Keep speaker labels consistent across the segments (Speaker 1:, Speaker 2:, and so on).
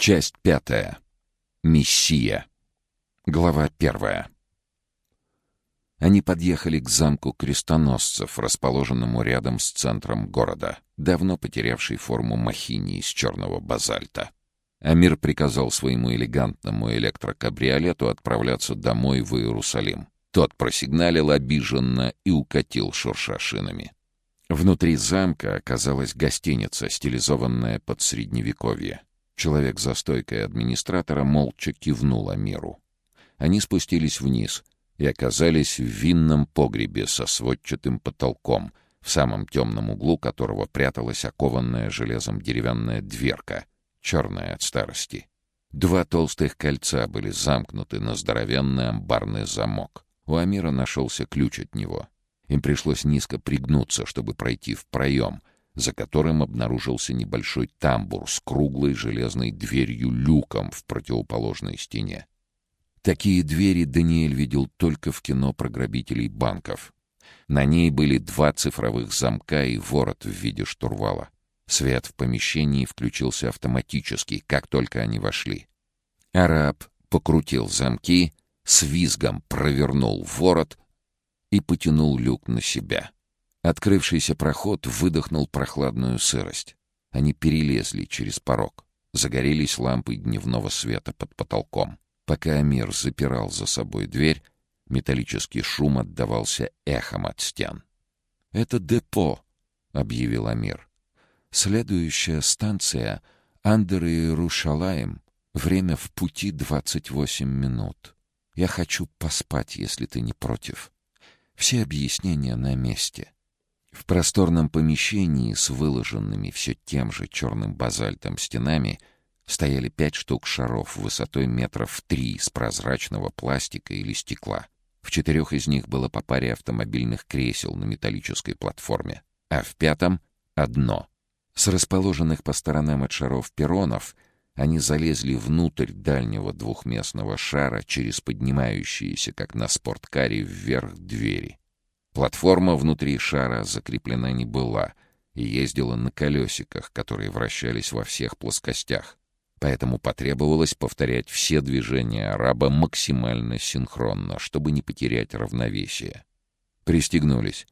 Speaker 1: Часть пятая. Мессия. Глава первая. Они подъехали к замку крестоносцев, расположенному рядом с центром города, давно потерявший форму махини из черного базальта. Амир приказал своему элегантному электрокабриолету отправляться домой в Иерусалим. Тот просигналил обиженно и укатил шурша шинами. Внутри замка оказалась гостиница, стилизованная под средневековье. Человек за стойкой администратора молча кивнул Амиру. Они спустились вниз и оказались в винном погребе со сводчатым потолком, в самом темном углу которого пряталась окованная железом деревянная дверка, черная от старости. Два толстых кольца были замкнуты на здоровенный амбарный замок. У Амира нашелся ключ от него. Им пришлось низко пригнуться, чтобы пройти в проем, за которым обнаружился небольшой тамбур с круглой железной дверью-люком в противоположной стене. Такие двери Даниэль видел только в кино про грабителей банков. На ней были два цифровых замка и ворот в виде штурвала. Свет в помещении включился автоматически, как только они вошли. Араб покрутил замки, с визгом провернул ворот и потянул люк на себя. Открывшийся проход выдохнул прохладную сырость. Они перелезли через порог. Загорелись лампы дневного света под потолком. Пока Амир запирал за собой дверь, металлический шум отдавался эхом от стен. «Это депо», — объявил Амир. «Следующая станция — Андер и Рушалаем. Время в пути двадцать восемь минут. Я хочу поспать, если ты не против. Все объяснения на месте». В просторном помещении с выложенными все тем же черным базальтом стенами стояли пять штук шаров высотой метров три из прозрачного пластика или стекла. В четырех из них было по паре автомобильных кресел на металлической платформе, а в пятом — одно. С расположенных по сторонам от шаров перронов они залезли внутрь дальнего двухместного шара через поднимающиеся, как на спорткаре, вверх двери. Платформа внутри шара закреплена не была и ездила на колесиках, которые вращались во всех плоскостях. Поэтому потребовалось повторять все движения араба максимально синхронно, чтобы не потерять равновесие. Пристегнулись.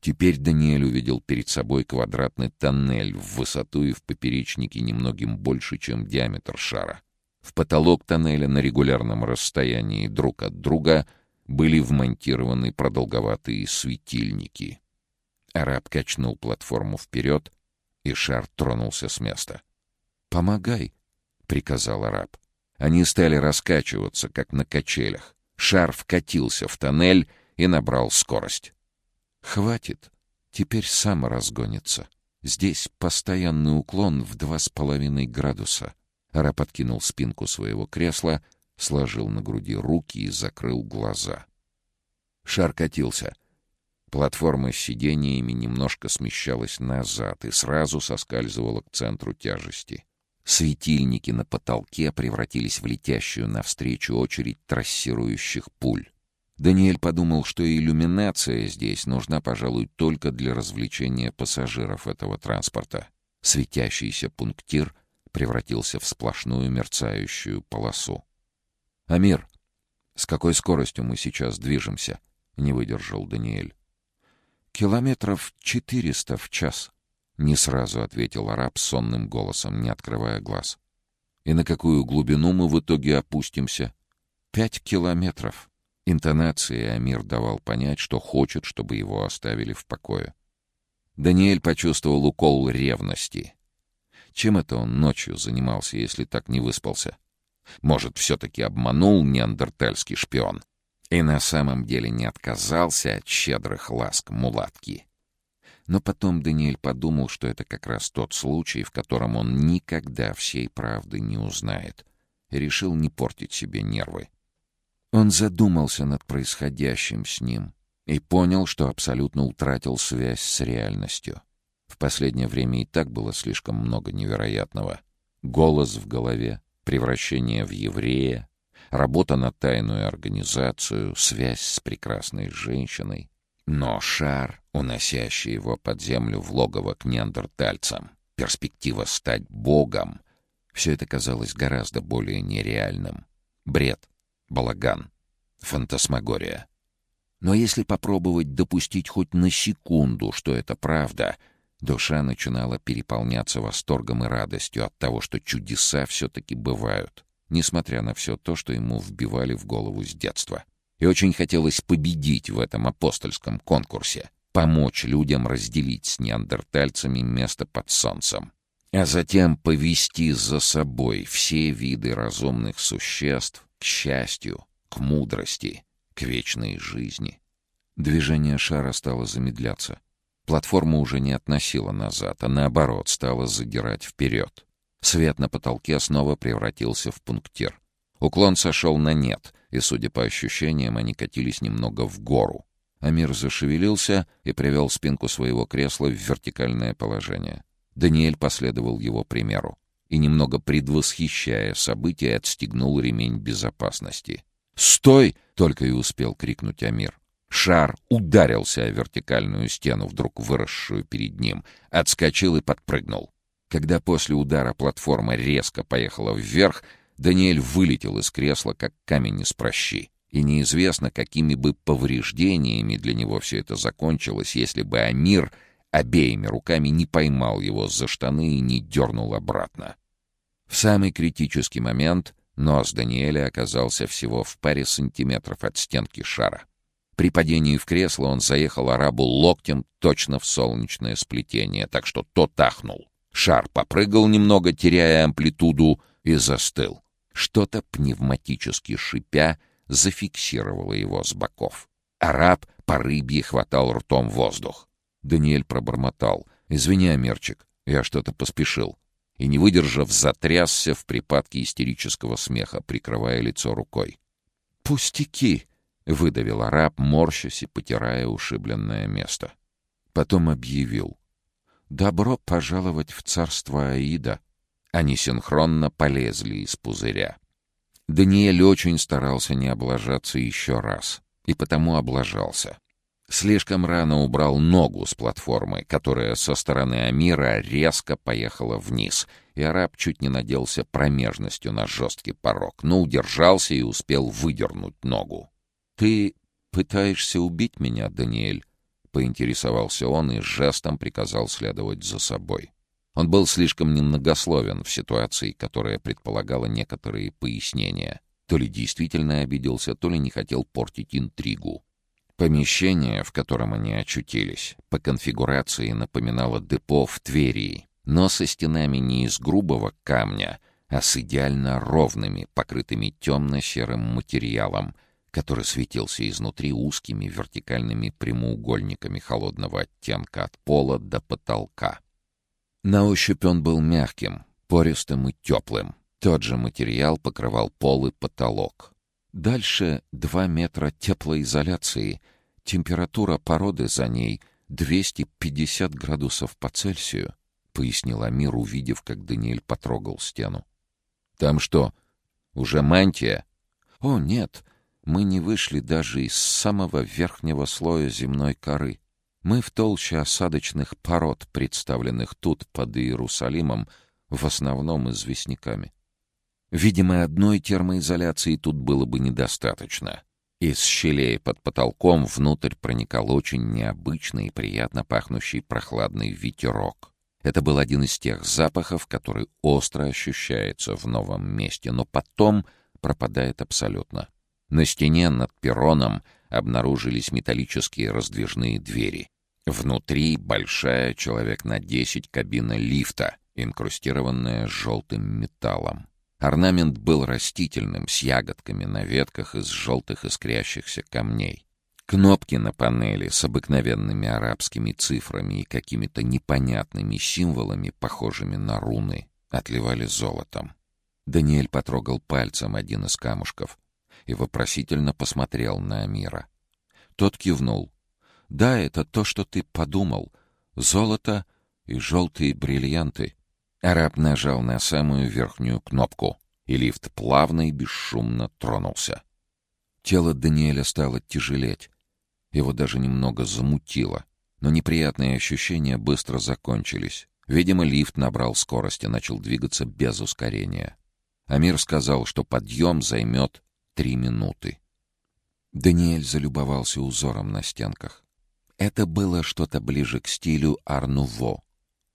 Speaker 1: Теперь Даниэль увидел перед собой квадратный тоннель в высоту и в поперечнике немногим больше, чем диаметр шара. В потолок тоннеля на регулярном расстоянии друг от друга — были вмонтированы продолговатые светильники. Араб качнул платформу вперед, и шар тронулся с места. «Помогай», — приказал араб. Они стали раскачиваться, как на качелях. Шар вкатился в тоннель и набрал скорость. «Хватит, теперь сам разгонится. Здесь постоянный уклон в два с половиной градуса». Араб откинул спинку своего кресла — сложил на груди руки и закрыл глаза. Шар катился. Платформа с сидениями немножко смещалась назад и сразу соскальзывала к центру тяжести. Светильники на потолке превратились в летящую навстречу очередь трассирующих пуль. Даниэль подумал, что иллюминация здесь нужна, пожалуй, только для развлечения пассажиров этого транспорта. Светящийся пунктир превратился в сплошную мерцающую полосу. «Амир, с какой скоростью мы сейчас движемся?» — не выдержал Даниэль. «Километров четыреста в час», — не сразу ответил араб сонным голосом, не открывая глаз. «И на какую глубину мы в итоге опустимся?» «Пять километров». Интонацией Амир давал понять, что хочет, чтобы его оставили в покое. Даниэль почувствовал укол ревности. Чем это он ночью занимался, если так не выспался? Может, все-таки обманул неандертальский шпион и на самом деле не отказался от щедрых ласк мулатки. Но потом Даниэль подумал, что это как раз тот случай, в котором он никогда всей правды не узнает, и решил не портить себе нервы. Он задумался над происходящим с ним и понял, что абсолютно утратил связь с реальностью. В последнее время и так было слишком много невероятного. Голос в голове, превращение в еврея, работа на тайную организацию, связь с прекрасной женщиной. Но шар, уносящий его под землю в логово к неандертальцам, перспектива стать богом Все это казалось гораздо более нереальным. Бред, балаган, фантасмагория. Но если попробовать допустить хоть на секунду, что это правда, душа начинала переполняться восторгом и радостью от того, что чудеса все-таки бывают, несмотря на все то, что ему вбивали в голову с детства. И очень хотелось победить в этом апостольском конкурсе, помочь людям разделить с неандертальцами место под солнцем, а затем повести за собой все виды разумных существ к счастью, к мудрости, к вечной жизни. Движение шара стало замедляться. Платформа уже не относила назад, а наоборот стала задирать вперед. Свет на потолке снова превратился в пунктир. Уклон сошел на нет, и, судя по ощущениям, они катились немного в гору. Амир зашевелился и привел спинку своего кресла в вертикальное положение. Даниэль последовал его примеру и, немного предвосхищая события, отстегнул ремень безопасности. «Стой!» — только и успел крикнуть Амир. Шар ударился о вертикальную стену, вдруг выросшую перед ним, отскочил и подпрыгнул. Когда после удара платформа резко поехала вверх, Даниэль вылетел из кресла, как камень из прощи. И неизвестно, какими бы повреждениями для него все это закончилось, если бы Амир обеими руками не поймал его за штаны и не дернул обратно. В самый критический момент Нос Даниэля оказался всего в паре сантиметров от стенки шара. При падении в кресло он заехал арабу локтем точно в солнечное сплетение, так что тот ахнул. Шар попрыгал немного, теряя амплитуду, и застыл. Что-то пневматически шипя зафиксировало его с боков. Араб по рыбье хватал ртом воздух. Даниэль пробормотал. «Извини, Амерчик, я что-то поспешил и, не выдержав, затрясся в припадке истерического смеха, прикрывая лицо рукой. «Пустяки!» — выдавил араб, морщась и потирая ушибленное место. Потом объявил. «Добро пожаловать в царство Аида!» Они синхронно полезли из пузыря. Даниэль очень старался не облажаться еще раз, и потому облажался. Слишком рано убрал ногу с платформы, которая со стороны Амира резко поехала вниз, и араб чуть не наделся промежностью на жесткий порог, но удержался и успел выдернуть ногу. «Ты пытаешься убить меня, Даниэль?» — поинтересовался он и жестом приказал следовать за собой. Он был слишком немногословен в ситуации, которая предполагала некоторые пояснения. То ли действительно обиделся, то ли не хотел портить интригу. Помещение, в котором они очутились, по конфигурации напоминало депо в Твери, но со стенами не из грубого камня, а с идеально ровными, покрытыми темно-серым материалом, который светился изнутри узкими вертикальными прямоугольниками холодного оттенка от пола до потолка. На ощупь он был мягким, пористым и теплым. Тот же материал покрывал пол и потолок. Дальше два метра теплоизоляции, температура породы за ней 250 градусов по Цельсию, пояснил Амир, увидев, как Даниэль потрогал стену. Там что, уже мантия? О, нет, мы не вышли даже из самого верхнего слоя земной коры. Мы в толще осадочных пород, представленных тут под Иерусалимом, в основном известняками. Видимо, одной термоизоляции тут было бы недостаточно. Из щелей под потолком внутрь проникал очень необычный и приятно пахнущий прохладный ветерок. Это был один из тех запахов, который остро ощущается в новом месте, но потом пропадает абсолютно. На стене над перроном обнаружились металлические раздвижные двери. Внутри большая, человек на десять, кабина лифта, инкрустированная желтым металлом. Орнамент был растительным, с ягодками на ветках из желтых искрящихся камней. Кнопки на панели с обыкновенными арабскими цифрами и какими-то непонятными символами, похожими на руны, отливали золотом. Даниэль потрогал пальцем один из камушков и вопросительно посмотрел на Амира. Тот кивнул. «Да, это то, что ты подумал. Золото и желтые бриллианты. Араб нажал на самую верхнюю кнопку, и лифт плавно и бесшумно тронулся. Тело Даниэля стало тяжелеть. Его даже немного замутило, но неприятные ощущения быстро закончились. Видимо, лифт набрал скорость и начал двигаться без ускорения. Амир сказал, что подъем займет три минуты. Даниэль залюбовался узором на стенках. Это было что-то ближе к стилю Арнуво,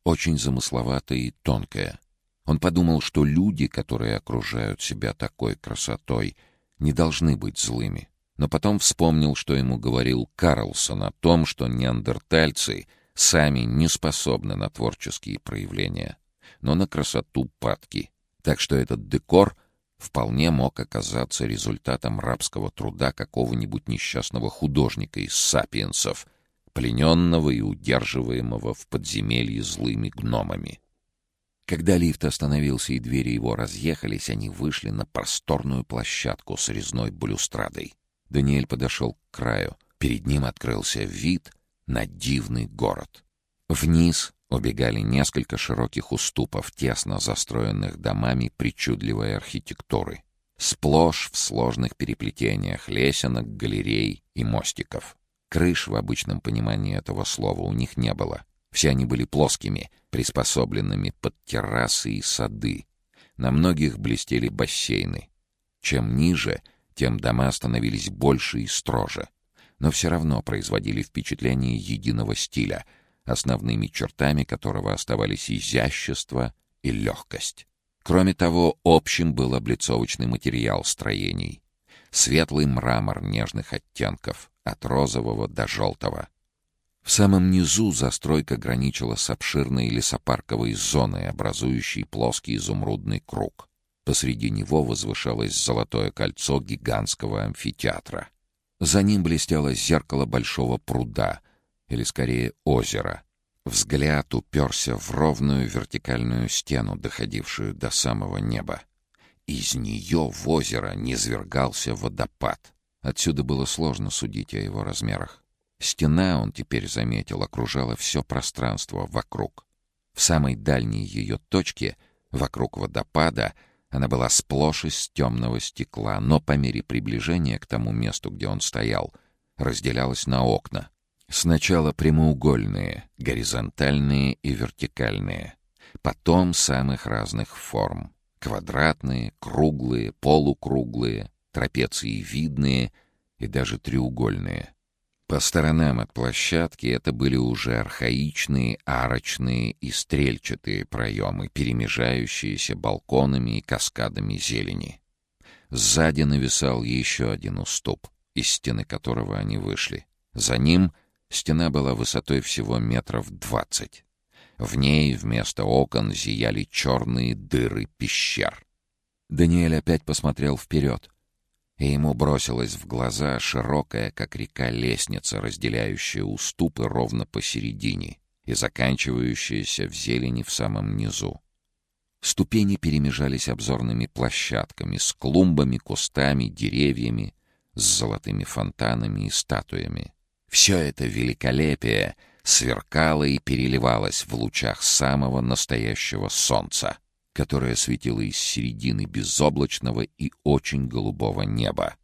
Speaker 1: очень замысловатое и тонкое. Он подумал, что люди, которые окружают себя такой красотой, не должны быть злыми. Но потом вспомнил, что ему говорил Карлсон о том, что неандертальцы сами не способны на творческие проявления, но на красоту падки. Так что этот декор вполне мог оказаться результатом рабского труда какого-нибудь несчастного художника из сапиенсов, плененного и удерживаемого в подземелье злыми гномами. Когда лифт остановился и двери его разъехались, они вышли на просторную площадку с резной балюстрадой. Даниэль подошел к краю. Перед ним открылся вид на дивный город. Вниз убегали несколько широких уступов, тесно застроенных домами причудливой архитектуры. Сплошь в сложных переплетениях лесенок, галерей и мостиков. Крыш в обычном понимании этого слова у них не было. Все они были плоскими, приспособленными под террасы и сады. На многих блестели бассейны. Чем ниже, тем дома становились больше и строже. Но все равно производили впечатление единого стиля, основными чертами которого оставались изящество и легкость. Кроме того, общим был облицовочный материал строений. Светлый мрамор нежных оттенков, от розового до желтого. В самом низу застройка граничила с обширной лесопарковой зоной, образующей плоский изумрудный круг. Посреди него возвышалось золотое кольцо гигантского амфитеатра. За ним блестело зеркало большого пруда, или скорее озера. Взгляд уперся в ровную вертикальную стену, доходившую до самого неба. Из нее в озеро низвергался водопад. Отсюда было сложно судить о его размерах. Стена, он теперь заметил, окружала все пространство вокруг. В самой дальней ее точке, вокруг водопада, она была сплошь из темного стекла, но по мере приближения к тому месту, где он стоял, разделялась на окна. Сначала прямоугольные, горизонтальные и вертикальные, потом самых разных форм. Квадратные, круглые, полукруглые, трапециевидные и даже треугольные. По сторонам от площадки это были уже архаичные, арочные и стрельчатые проемы, перемежающиеся балконами и каскадами зелени. Сзади нависал еще один уступ, из стены которого они вышли. За ним стена была высотой всего метров двадцать. В ней вместо окон зияли черные дыры пещер. Даниэль опять посмотрел вперед и ему бросилась в глаза широкая, как река, лестница, разделяющая уступы ровно посередине и заканчивающаяся в зелени в самом низу. Ступени перемежались обзорными площадками с клумбами, кустами, деревьями, с золотыми фонтанами и статуями. Все это великолепие сверкало и переливалось в лучах самого настоящего солнца — которая светила из середины безоблачного и очень голубого неба,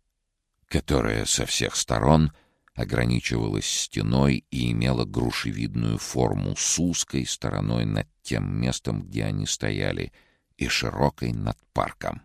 Speaker 1: которая со всех сторон ограничивалась стеной и имела грушевидную форму с узкой стороной над тем местом, где они стояли, и широкой над парком.